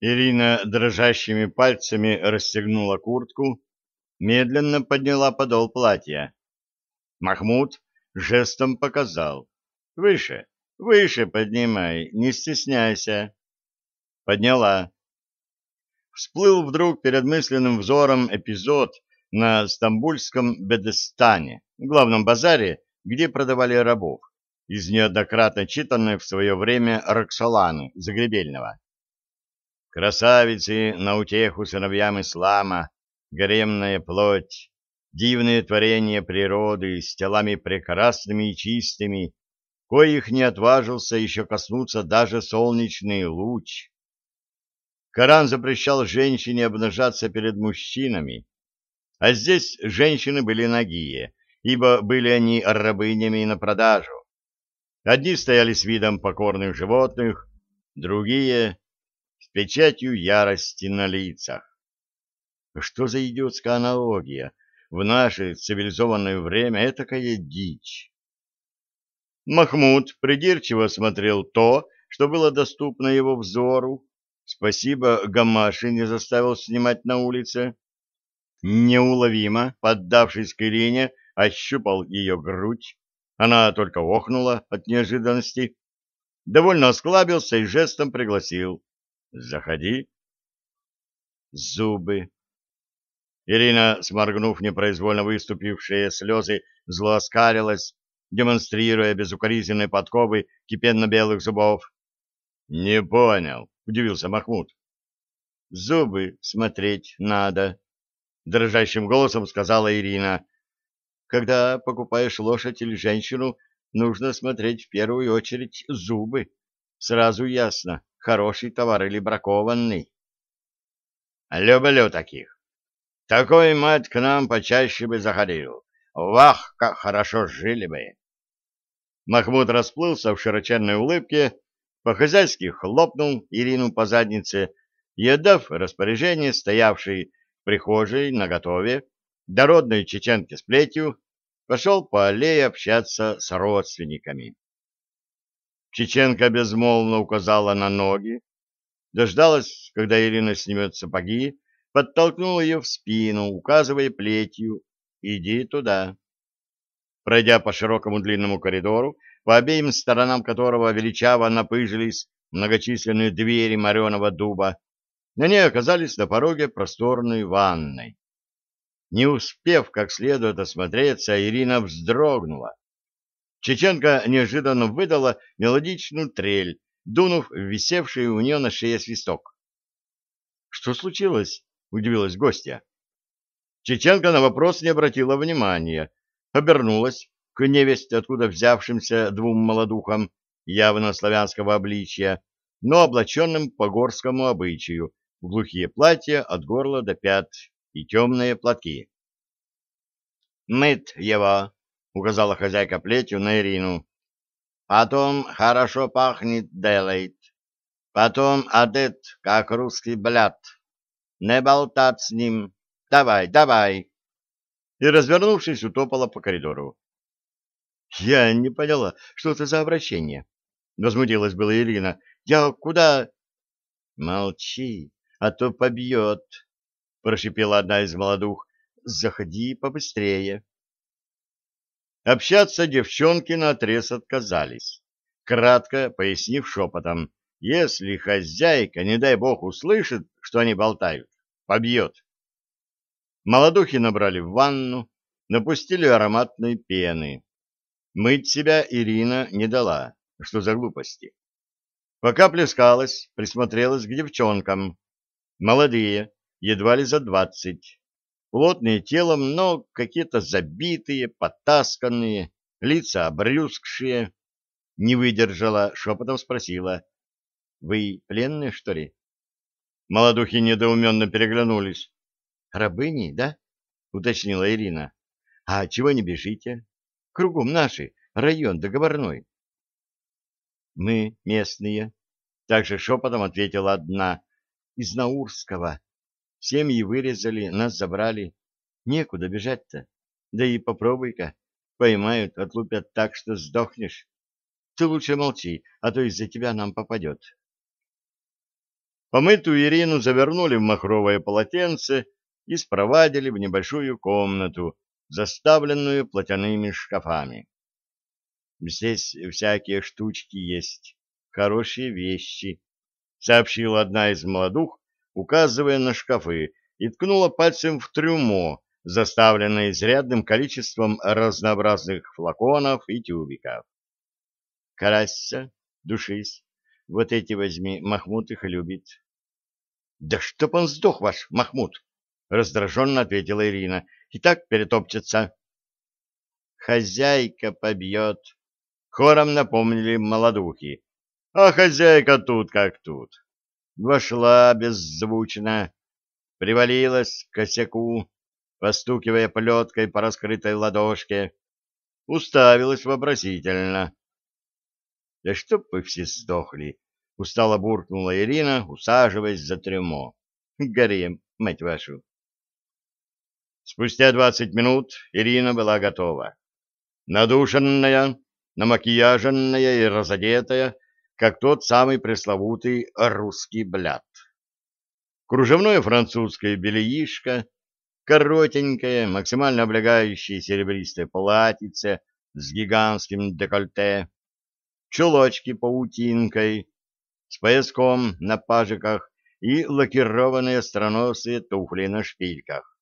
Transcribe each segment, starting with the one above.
Ирина дрожащими пальцами расстегнула куртку, медленно подняла подол платья. Махмуд жестом показал. «Выше, выше поднимай, не стесняйся». Подняла. Всплыл вдруг перед мысленным взором эпизод на Стамбульском Бедестане, главном базаре, где продавали рабов, из неоднократно читанной в свое время Роксоланы Загребельного. Красавицы на утеху сыновьям ислама, гаремная плоть, дивные творения природы с телами прекрасными и чистыми, коих не отважился еще коснуться даже солнечный луч. Коран запрещал женщине обнажаться перед мужчинами, а здесь женщины были нагие, ибо были они рабынями на продажу. Одни стояли с видом покорных животных, другие с печатью ярости на лицах. Что за идиотская аналогия? В наше цивилизованное время этакая дичь. Махмуд придирчиво смотрел то, что было доступно его взору. Спасибо, Гамаши не заставил снимать на улице. Неуловимо, поддавшись к Ирине, ощупал ее грудь. Она только охнула от неожиданности. Довольно осклабился и жестом пригласил. Заходи. Зубы. Ирина, сморгнув непроизвольно выступившие слезы, зло оскалилась, демонстрируя безукоризненные подковы кипенно-белых зубов. — Не понял, — удивился Махмуд. — Зубы смотреть надо, — дрожащим голосом сказала Ирина. — Когда покупаешь лошадь или женщину, нужно смотреть в первую очередь зубы. Сразу ясно, хороший товар или бракованный. Люблю таких. Такой мать к нам почаще бы заходил. Вах, как хорошо жили бы. Махмуд расплылся в широченной улыбке, по-хозяйски хлопнул Ирину по заднице и, отдав распоряжение, стоявшей в прихожей наготове, дородной чеченке с плетью, пошел по аллее общаться с родственниками. Чеченка безмолвно указала на ноги, дождалась, когда Ирина снимет сапоги, подтолкнула ее в спину, указывая плетью «иди туда». Пройдя по широкому длинному коридору, по обеим сторонам которого величаво напыжились многочисленные двери мореного дуба, они оказались на пороге просторной ванной. Не успев как следует осмотреться, Ирина вздрогнула. Чеченка неожиданно выдала мелодичную трель, дунув висевший у нее на шее свисток. — Что случилось? — удивилась гостья. Чеченка на вопрос не обратила внимания, обернулась к невесть, откуда взявшимся двум молодухам явно славянского обличия, но облаченным по горскому обычаю, в глухие платья от горла до пят и темные платки. «Мыть его!» Указала хозяйка плетью на Ирину. Потом хорошо пахнет делает. Потом одет, как русский бляд. Не болтать с ним. Давай, давай. И, развернувшись, утопала по коридору. Я не поняла, что это за обращение. Возмутилась была Ирина. Я куда... Молчи, а то побьет, прошипела одна из молодух. Заходи побыстрее. Общаться девчонки наотрез отказались, кратко пояснив шепотом, если хозяйка, не дай бог, услышит, что они болтают, побьет. Молодухи набрали в ванну, напустили ароматной пены. Мыть себя Ирина не дала, что за глупости. Пока плескалась, присмотрелась к девчонкам. Молодые, едва ли за двадцать плотные телом, но какие-то забитые, потасканные, лица обрюзгшие. Не выдержала, шепотом спросила. — Вы пленные, что ли? Молодухи недоуменно переглянулись. — Рабыни, да? — уточнила Ирина. — А чего не бежите? Кругом наши, район договорной. — Мы местные, — также шепотом ответила одна. — Из Наурского. Семьи вырезали, нас забрали. Некуда бежать-то. Да и попробуй-ка. Поймают, отлупят так, что сдохнешь. Ты лучше молчи, а то из-за тебя нам попадет. Помытую Ирину завернули в махровое полотенце и спровадили в небольшую комнату, заставленную платяными шкафами. «Здесь всякие штучки есть, хорошие вещи», — сообщила одна из молодух, указывая на шкафы, и ткнула пальцем в трюмо, заставленное изрядным количеством разнообразных флаконов и тюбиков. «Карасься, душись, вот эти возьми, Махмуд их любит». «Да чтоб он сдох, ваш Махмуд!» — раздраженно ответила Ирина. «И так перетопчется». «Хозяйка побьет», — хором напомнили молодухи. «А хозяйка тут как тут». Вошла беззвучно, привалилась к косяку, постукивая плеткой по раскрытой ладошке, уставилась вопросительно. — Да чтоб вы все сдохли! — устало буркнула Ирина, усаживаясь за трюмо. — Горем, мать вашу! Спустя двадцать минут Ирина была готова. Надушенная, намакияженная и разодетая, как тот самый пресловутый русский бляд кружевное французское бельишко, коротенькое, максимально облегающее серебристое платьице с гигантским декольте, чулочки паутинкой, с пояском на пажиках и лакированные остроносые туфли на шпильках.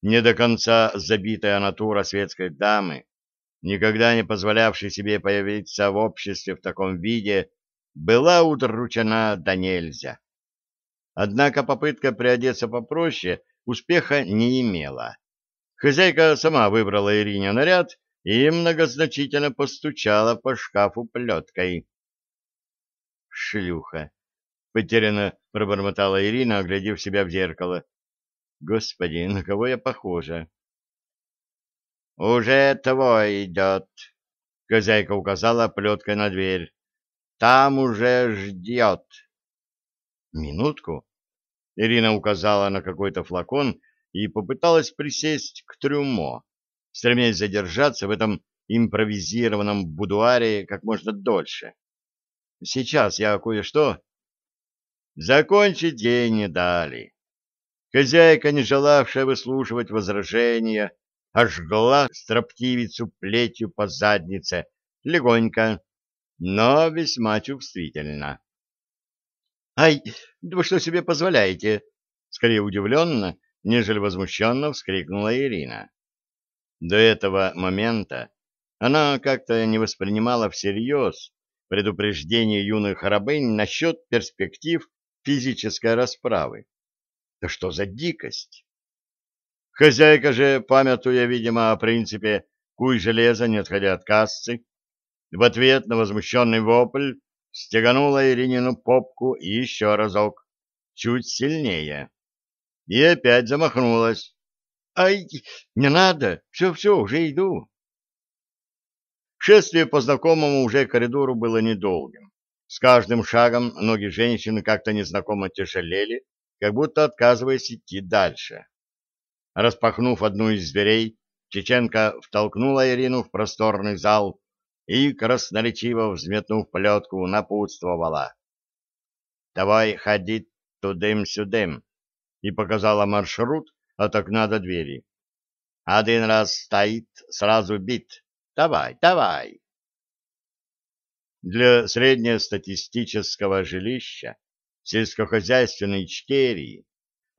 Не до конца забитая натура светской дамы, никогда не позволявшей себе появиться в обществе в таком виде, была удручена до нельзя. Однако попытка приодеться попроще успеха не имела. Хозяйка сама выбрала Ирине наряд и многозначительно постучала по шкафу плеткой. «Шлюха!» — потерянно пробормотала Ирина, оглядев себя в зеркало. «Господи, на кого я похожа?» «Уже твой идет!» — хозяйка указала плеткой на дверь. «Там уже ждет!» Минутку. Ирина указала на какой-то флакон и попыталась присесть к трюмо, стремясь задержаться в этом импровизированном будуаре как можно дольше. Сейчас я кое-что... Закончить ей не дали. Хозяйка, не желавшая выслушивать возражения, ожгла строптивицу плетью по заднице, легонько, но весьма чувствительно. «Ай, да вы что себе позволяете?» Скорее удивленно, нежели возмущенно вскрикнула Ирина. До этого момента она как-то не воспринимала всерьез предупреждение юных рабынь насчет перспектив физической расправы. Да что за дикость! Хозяйка же, памятуя, видимо, о принципе «куй железо, не отходя от кассы», в ответ на возмущенный вопль стеганула Иринину попку еще разок, чуть сильнее. И опять замахнулась. «Ай, не надо! Все-все, уже иду!» Шествие по знакомому уже коридору было недолгим. С каждым шагом ноги женщины как-то незнакомо тяжелели, как будто отказываясь идти дальше. Распахнув одну из дверей, Чеченко втолкнула Ирину в просторный зал, и, красноречиво взметнув плетку, напутствовала. «Давай ходить тудым-сюдым», и показала маршрут от окна до двери. «Один раз стоит, сразу бит. Давай, давай!» Для среднестатистического жилища сельскохозяйственной Ичкерии,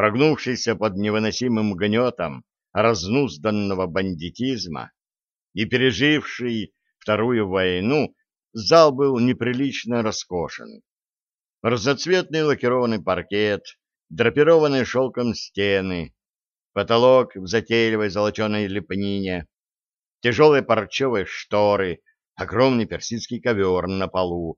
прогнувшейся под невыносимым гнетом разнузданного бандитизма и переживший Вторую войну зал был неприлично роскошен. Разноцветный лакированный паркет, драпированные шелком стены, потолок в затейливой золоченой лепнине, тяжелые парчевые шторы, огромный персидский ковер на полу.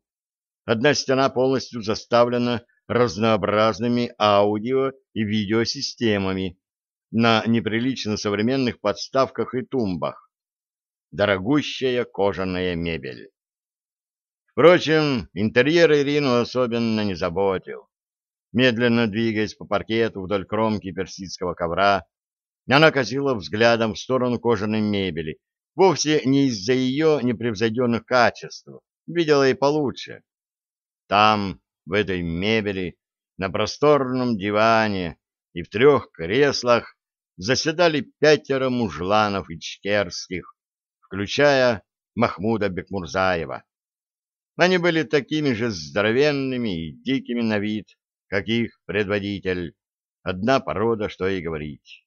Одна стена полностью заставлена разнообразными аудио и видеосистемами на неприлично современных подставках и тумбах дорогущая кожаная мебель. Впрочем, интерьер Ирину особенно не заботил. Медленно двигаясь по паркету вдоль кромки персидского ковра, она косила взглядом в сторону кожаной мебели, вовсе не из-за ее непревзойденных качеств, видела и получше. Там, в этой мебели, на просторном диване и в трех креслах заседали пятеро мужланов ичкерских, включая Махмуда Бекмурзаева. Они были такими же здоровенными и дикими на вид, как их предводитель, одна порода, что и говорить.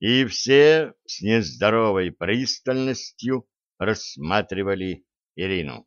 И все с нездоровой пристальностью рассматривали Ирину.